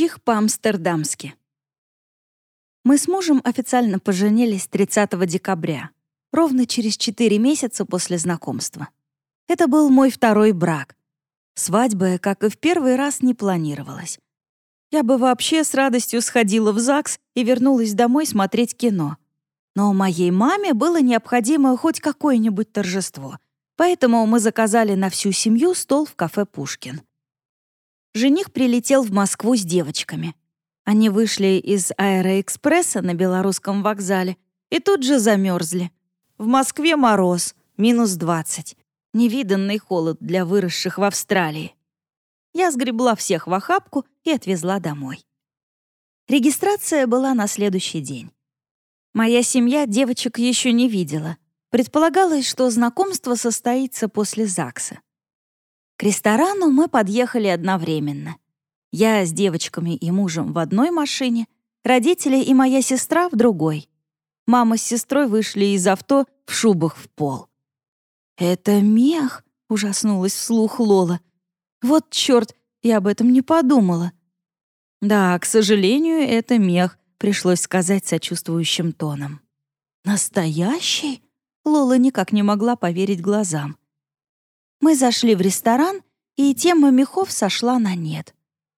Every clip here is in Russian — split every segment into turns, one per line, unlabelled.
Чих по-амстердамски. Мы с мужем официально поженились 30 декабря, ровно через 4 месяца после знакомства. Это был мой второй брак. Свадьба, как и в первый раз, не планировалась. Я бы вообще с радостью сходила в ЗАГС и вернулась домой смотреть кино. Но моей маме было необходимо хоть какое-нибудь торжество, поэтому мы заказали на всю семью стол в кафе «Пушкин». Жених прилетел в Москву с девочками. Они вышли из аэроэкспресса на белорусском вокзале и тут же замерзли. В Москве мороз, минус 20. Невиданный холод для выросших в Австралии. Я сгребла всех в охапку и отвезла домой. Регистрация была на следующий день. Моя семья девочек еще не видела. Предполагалось, что знакомство состоится после ЗАГСа. К ресторану мы подъехали одновременно. Я с девочками и мужем в одной машине, родители и моя сестра в другой. Мама с сестрой вышли из авто в шубах в пол. «Это мех?» — ужаснулась вслух Лола. «Вот чёрт, я об этом не подумала». «Да, к сожалению, это мех», пришлось сказать сочувствующим тоном. «Настоящий?» Лола никак не могла поверить глазам. Мы зашли в ресторан, и тема мехов сошла на нет.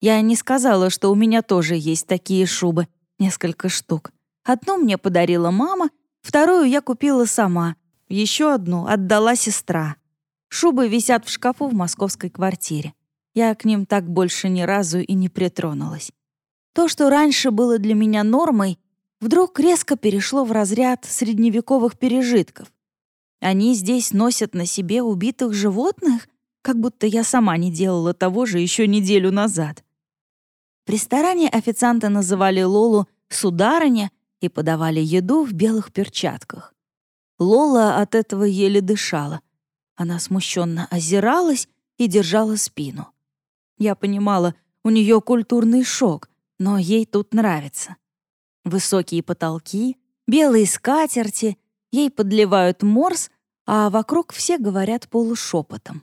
Я не сказала, что у меня тоже есть такие шубы, несколько штук. Одну мне подарила мама, вторую я купила сама, еще одну отдала сестра. Шубы висят в шкафу в московской квартире. Я к ним так больше ни разу и не притронулась. То, что раньше было для меня нормой, вдруг резко перешло в разряд средневековых пережитков. Они здесь носят на себе убитых животных, как будто я сама не делала того же еще неделю назад. В ресторане официанты называли Лолу «сударыня» и подавали еду в белых перчатках. Лола от этого еле дышала. Она смущенно озиралась и держала спину. Я понимала, у нее культурный шок — но ей тут нравится. Высокие потолки, белые скатерти, ей подливают морс, а вокруг все говорят полушепотом.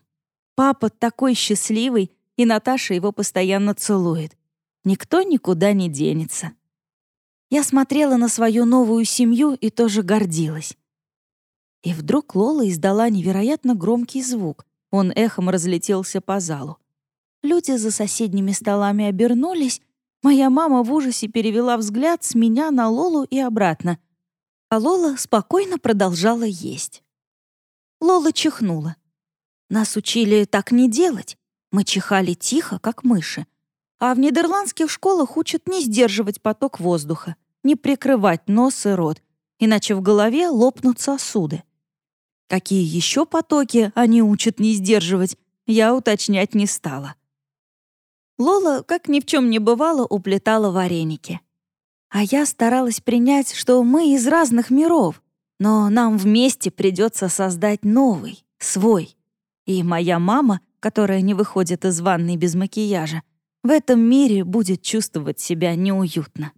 Папа такой счастливый, и Наташа его постоянно целует. Никто никуда не денется. Я смотрела на свою новую семью и тоже гордилась. И вдруг Лола издала невероятно громкий звук. Он эхом разлетелся по залу. Люди за соседними столами обернулись, Моя мама в ужасе перевела взгляд с меня на Лолу и обратно. А Лола спокойно продолжала есть. Лола чихнула. Нас учили так не делать. Мы чихали тихо, как мыши. А в нидерландских школах учат не сдерживать поток воздуха, не прикрывать нос и рот, иначе в голове лопнут сосуды. Какие еще потоки они учат не сдерживать, я уточнять не стала. Лола, как ни в чем не бывало, уплетала вареники. А я старалась принять, что мы из разных миров, но нам вместе придется создать новый, свой. И моя мама, которая не выходит из ванной без макияжа, в этом мире будет чувствовать себя неуютно.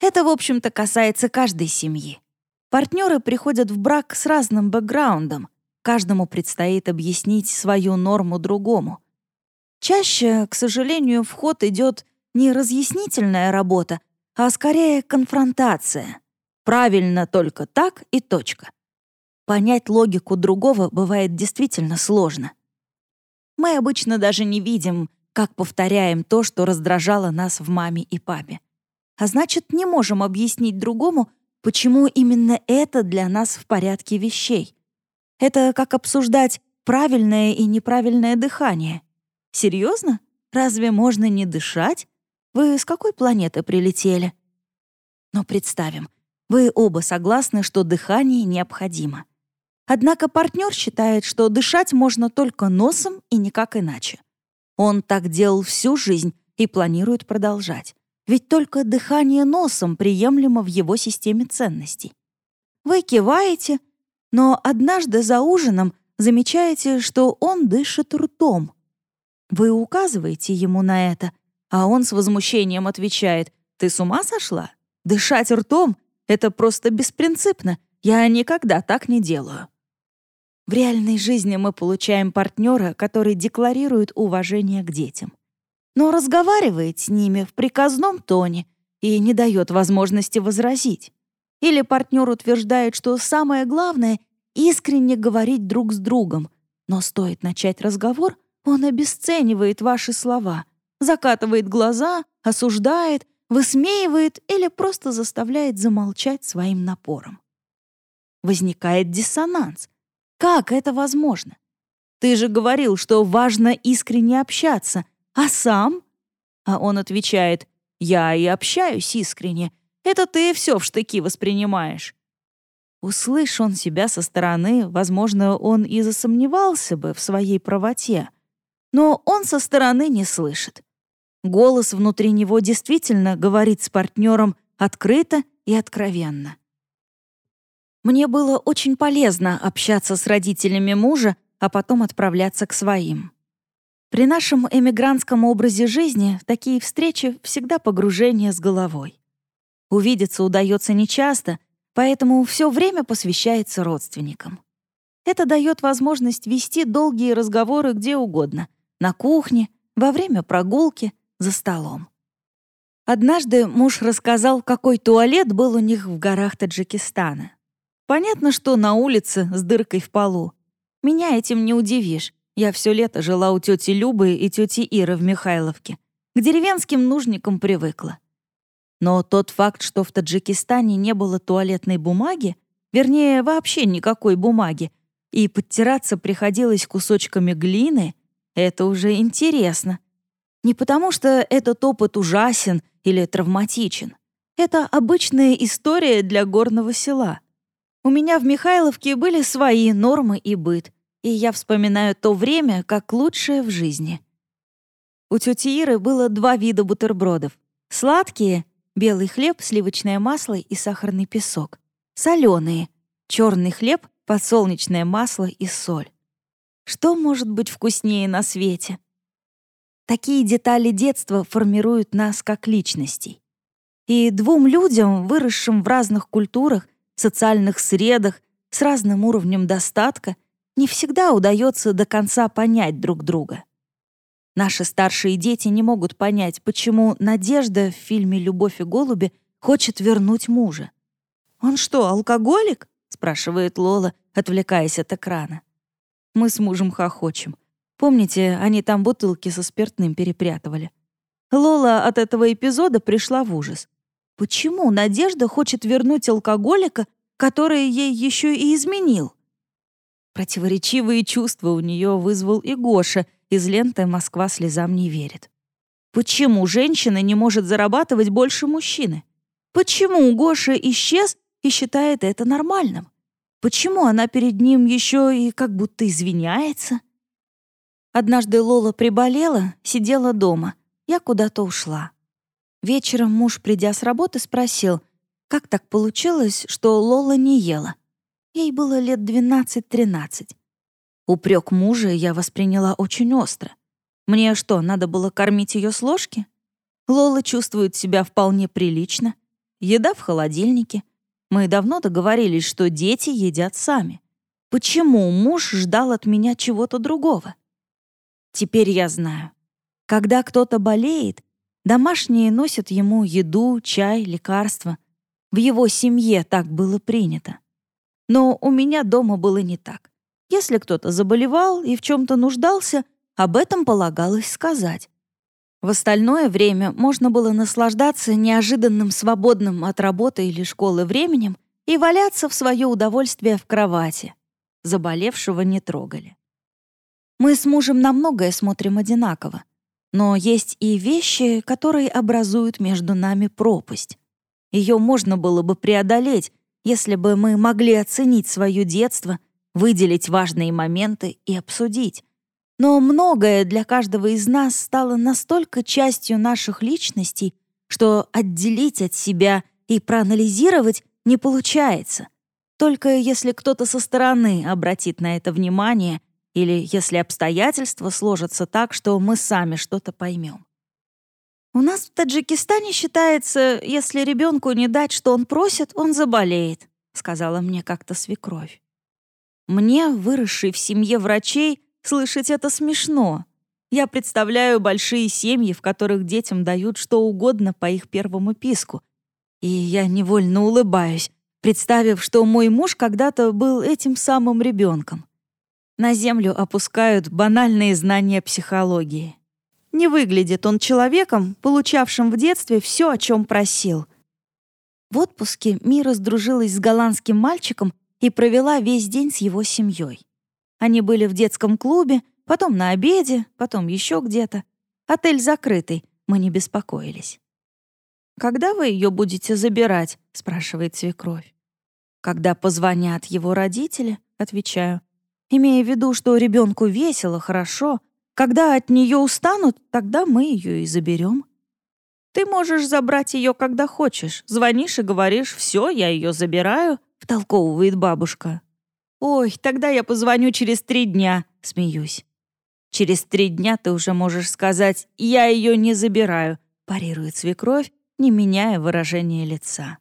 Это, в общем-то, касается каждой семьи. Партнеры приходят в брак с разным бэкграундом. Каждому предстоит объяснить свою норму другому. Чаще, к сожалению, в ход идет не разъяснительная работа, а скорее конфронтация. Правильно только так и точка. Понять логику другого бывает действительно сложно. Мы обычно даже не видим, как повторяем то, что раздражало нас в маме и папе. А значит, не можем объяснить другому, почему именно это для нас в порядке вещей. Это как обсуждать правильное и неправильное дыхание. Серьезно? Разве можно не дышать? Вы с какой планеты прилетели? Но представим, вы оба согласны, что дыхание необходимо. Однако партнер считает, что дышать можно только носом и никак иначе. Он так делал всю жизнь и планирует продолжать. Ведь только дыхание носом приемлемо в его системе ценностей. Вы киваете, но однажды за ужином замечаете, что он дышит ртом. Вы указываете ему на это, а он с возмущением отвечает, «Ты с ума сошла? Дышать ртом — это просто беспринципно. Я никогда так не делаю». В реальной жизни мы получаем партнера, который декларирует уважение к детям. но разговаривает с ними в приказном тоне и не дает возможности возразить. Или партнер утверждает, что самое главное — искренне говорить друг с другом, но стоит начать разговор, он обесценивает ваши слова, закатывает глаза, осуждает, высмеивает или просто заставляет замолчать своим напором. Возникает диссонанс. Как это возможно? Ты же говорил, что важно искренне общаться, а сам? А он отвечает, я и общаюсь искренне. Это ты все в штыки воспринимаешь. Услышь он себя со стороны, возможно, он и засомневался бы в своей правоте. Но он со стороны не слышит. Голос внутри него действительно говорит с партнером открыто и откровенно. Мне было очень полезно общаться с родителями мужа, а потом отправляться к своим. При нашем эмигрантском образе жизни такие встречи всегда погружение с головой. Увидеться удается нечасто, поэтому все время посвящается родственникам. Это дает возможность вести долгие разговоры где угодно — на кухне, во время прогулки, за столом. Однажды муж рассказал, какой туалет был у них в горах Таджикистана. Понятно, что на улице с дыркой в полу. Меня этим не удивишь. Я все лето жила у тети Любы и тети Иры в Михайловке. К деревенским нужникам привыкла. Но тот факт, что в Таджикистане не было туалетной бумаги, вернее, вообще никакой бумаги, и подтираться приходилось кусочками глины, это уже интересно. Не потому что этот опыт ужасен или травматичен. Это обычная история для горного села. У меня в Михайловке были свои нормы и быт, и я вспоминаю то время как лучшее в жизни. У тети Иры было два вида бутербродов. Сладкие — белый хлеб, сливочное масло и сахарный песок. Соленые — черный хлеб, подсолнечное масло и соль. Что может быть вкуснее на свете? Такие детали детства формируют нас как личностей. И двум людям, выросшим в разных культурах, социальных средах, с разным уровнем достатка, не всегда удается до конца понять друг друга. Наши старшие дети не могут понять, почему Надежда в фильме «Любовь и голуби» хочет вернуть мужа. «Он что, алкоголик?» — спрашивает Лола, отвлекаясь от экрана. Мы с мужем хохочем. Помните, они там бутылки со спиртным перепрятывали? Лола от этого эпизода пришла в ужас. Почему Надежда хочет вернуть алкоголика, который ей еще и изменил? Противоречивые чувства у нее вызвал и Гоша из ленты «Москва слезам не верит». Почему женщина не может зарабатывать больше мужчины? Почему Гоша исчез и считает это нормальным? Почему она перед ним еще и как будто извиняется? Однажды Лола приболела, сидела дома. Я куда-то ушла. Вечером муж, придя с работы, спросил, как так получилось, что Лола не ела. Ей было лет 12-13. Упрек мужа я восприняла очень остро. Мне что, надо было кормить ее с ложки? Лола чувствует себя вполне прилично. Еда в холодильнике. Мы давно договорились, что дети едят сами. Почему муж ждал от меня чего-то другого? Теперь я знаю. Когда кто-то болеет, домашние носят ему еду, чай, лекарства. В его семье так было принято. Но у меня дома было не так. Если кто-то заболевал и в чем-то нуждался, об этом полагалось сказать. В остальное время можно было наслаждаться неожиданным свободным от работы или школы временем и валяться в свое удовольствие в кровати. Заболевшего не трогали. Мы с мужем на многое смотрим одинаково, но есть и вещи, которые образуют между нами пропасть. Ее можно было бы преодолеть, если бы мы могли оценить свое детство, выделить важные моменты и обсудить. Но многое для каждого из нас стало настолько частью наших личностей, что отделить от себя и проанализировать не получается. Только если кто-то со стороны обратит на это внимание или если обстоятельства сложатся так, что мы сами что-то поймем. У нас в Таджикистане считается, если ребенку не дать, что он просит, он заболеет, сказала мне как-то свекровь. Мне, выросшей в семье врачей, слышать это смешно. Я представляю большие семьи, в которых детям дают что угодно по их первому писку. И я невольно улыбаюсь, представив, что мой муж когда-то был этим самым ребенком. На землю опускают банальные знания психологии. Не выглядит он человеком, получавшим в детстве все, о чем просил. В отпуске Мира сдружилась с голландским мальчиком и провела весь день с его семьей. Они были в детском клубе, потом на обеде, потом еще где-то. Отель закрытый, мы не беспокоились. «Когда вы ее будете забирать?» — спрашивает свекровь. «Когда позвонят его родители», — отвечаю, имея в виду, что ребенку весело, хорошо. Когда от нее устанут, тогда мы ее и заберем. Ты можешь забрать ее, когда хочешь. Звонишь и говоришь, все, я ее забираю, втолковывает бабушка. Ой, тогда я позвоню через три дня, смеюсь. Через три дня ты уже можешь сказать «я ее не забираю», парирует свекровь, не меняя выражения лица.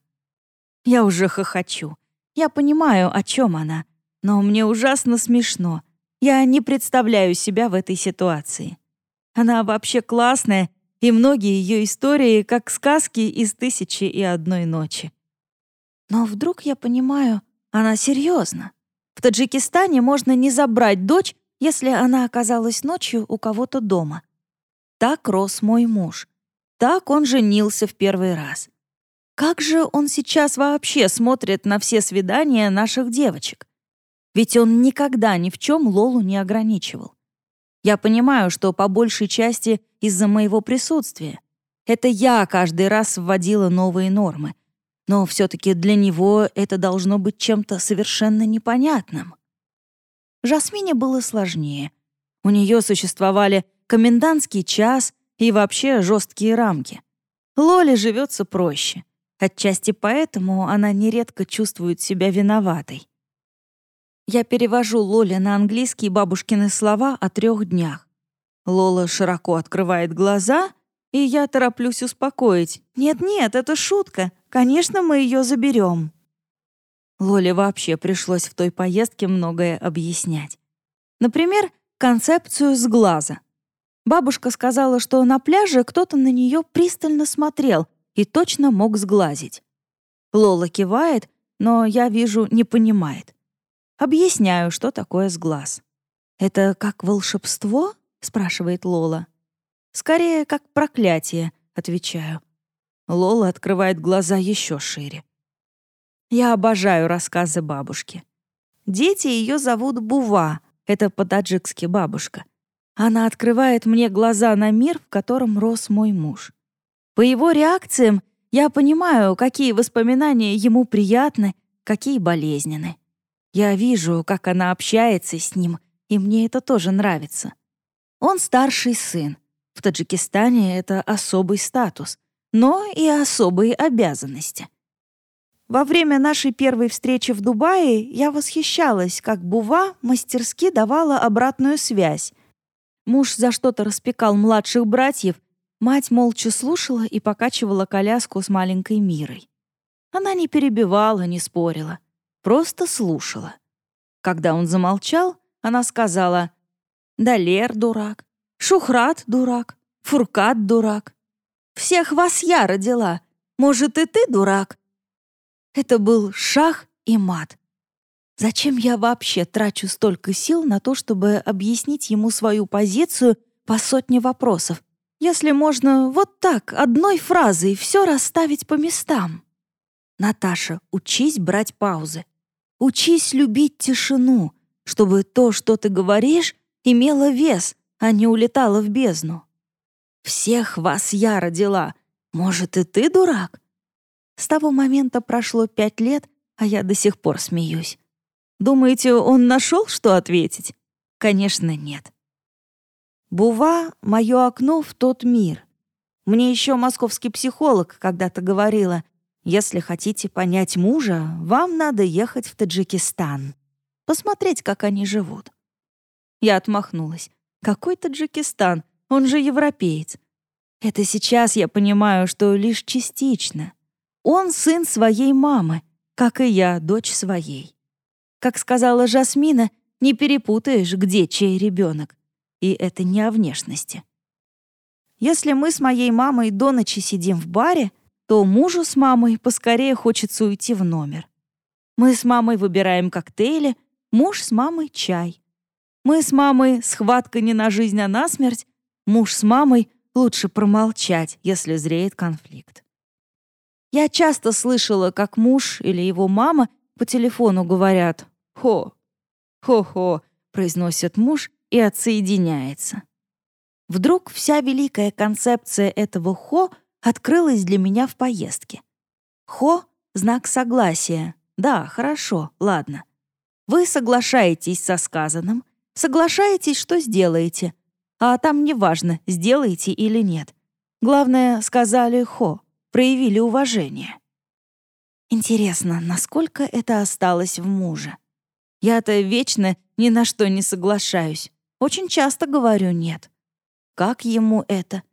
Я уже хохочу. Я понимаю, о чем она, но мне ужасно смешно. Я не представляю себя в этой ситуации. Она вообще классная, и многие ее истории как сказки из «Тысячи и одной ночи». Но вдруг я понимаю, она серьезно. В Таджикистане можно не забрать дочь, если она оказалась ночью у кого-то дома. Так рос мой муж. Так он женился в первый раз. Как же он сейчас вообще смотрит на все свидания наших девочек? Ведь он никогда ни в чем Лолу не ограничивал. Я понимаю, что по большей части из-за моего присутствия. Это я каждый раз вводила новые нормы. Но все-таки для него это должно быть чем-то совершенно непонятным. Жасмине было сложнее. У нее существовали комендантский час и вообще жесткие рамки. Лоле живется проще. Отчасти поэтому она нередко чувствует себя виноватой. Я перевожу Лоле на английский бабушкины слова о трех днях. Лола широко открывает глаза, и я тороплюсь успокоить. «Нет-нет, это шутка. Конечно, мы ее заберем». Лоле вообще пришлось в той поездке многое объяснять. Например, концепцию с глаза. Бабушка сказала, что на пляже кто-то на нее пристально смотрел и точно мог сглазить. Лола кивает, но я вижу, не понимает. Объясняю, что такое сглаз. «Это как волшебство?» — спрашивает Лола. «Скорее, как проклятие», — отвечаю. Лола открывает глаза еще шире. Я обожаю рассказы бабушки. Дети ее зовут Бува, это по-таджикски бабушка. Она открывает мне глаза на мир, в котором рос мой муж. По его реакциям я понимаю, какие воспоминания ему приятны, какие болезненны. Я вижу, как она общается с ним, и мне это тоже нравится. Он старший сын. В Таджикистане это особый статус, но и особые обязанности. Во время нашей первой встречи в Дубае я восхищалась, как Бува мастерски давала обратную связь. Муж за что-то распекал младших братьев, мать молча слушала и покачивала коляску с маленькой Мирой. Она не перебивала, не спорила просто слушала. Когда он замолчал, она сказала «Далер дурак, Шухрат дурак, Фуркат дурак. Всех вас я родила, может, и ты дурак?» Это был шах и мат. Зачем я вообще трачу столько сил на то, чтобы объяснить ему свою позицию по сотне вопросов, если можно вот так, одной фразой, все расставить по местам? Наташа, учись брать паузы. Учись любить тишину, чтобы то, что ты говоришь, имело вес, а не улетало в бездну. Всех вас я родила. Может, и ты дурак? С того момента прошло пять лет, а я до сих пор смеюсь. Думаете, он нашел, что ответить? Конечно, нет. Бува — мое окно в тот мир. Мне еще московский психолог когда-то говорила, если хотите понять мужа, вам надо ехать в Таджикистан. Посмотреть, как они живут. Я отмахнулась. Какой Таджикистан? Он же европеец. Это сейчас я понимаю, что лишь частично. Он сын своей мамы, как и я, дочь своей. Как сказала Жасмина, не перепутаешь, где чей ребенок. и это не о внешности. Если мы с моей мамой до ночи сидим в баре, то мужу с мамой поскорее хочется уйти в номер. Мы с мамой выбираем коктейли, муж с мамой — чай. Мы с мамой схватка не на жизнь, а на смерть, муж с мамой лучше промолчать, если зреет конфликт. Я часто слышала, как муж или его мама по телефону говорят «Хо, хо-хо», произносит муж и отсоединяется. Вдруг вся великая концепция этого «хо» открылась для меня в поездке. «Хо» — знак согласия. Да, хорошо, ладно. Вы соглашаетесь со сказанным, соглашаетесь, что сделаете, а там неважно, сделаете или нет. Главное, сказали «хо», проявили уважение. Интересно, насколько это осталось в муже? Я-то вечно ни на что не соглашаюсь. Очень часто говорю «нет». Как ему это?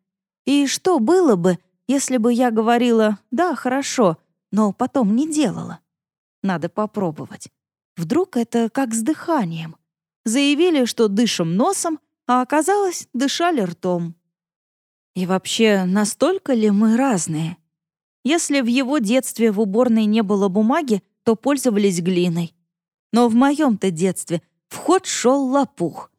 И что было бы, если бы я говорила «да, хорошо», но потом не делала? Надо попробовать. Вдруг это как с дыханием. Заявили, что дышим носом, а оказалось, дышали ртом. И вообще, настолько ли мы разные? Если в его детстве в уборной не было бумаги, то пользовались глиной. Но в моем-то детстве в ход шел лопух.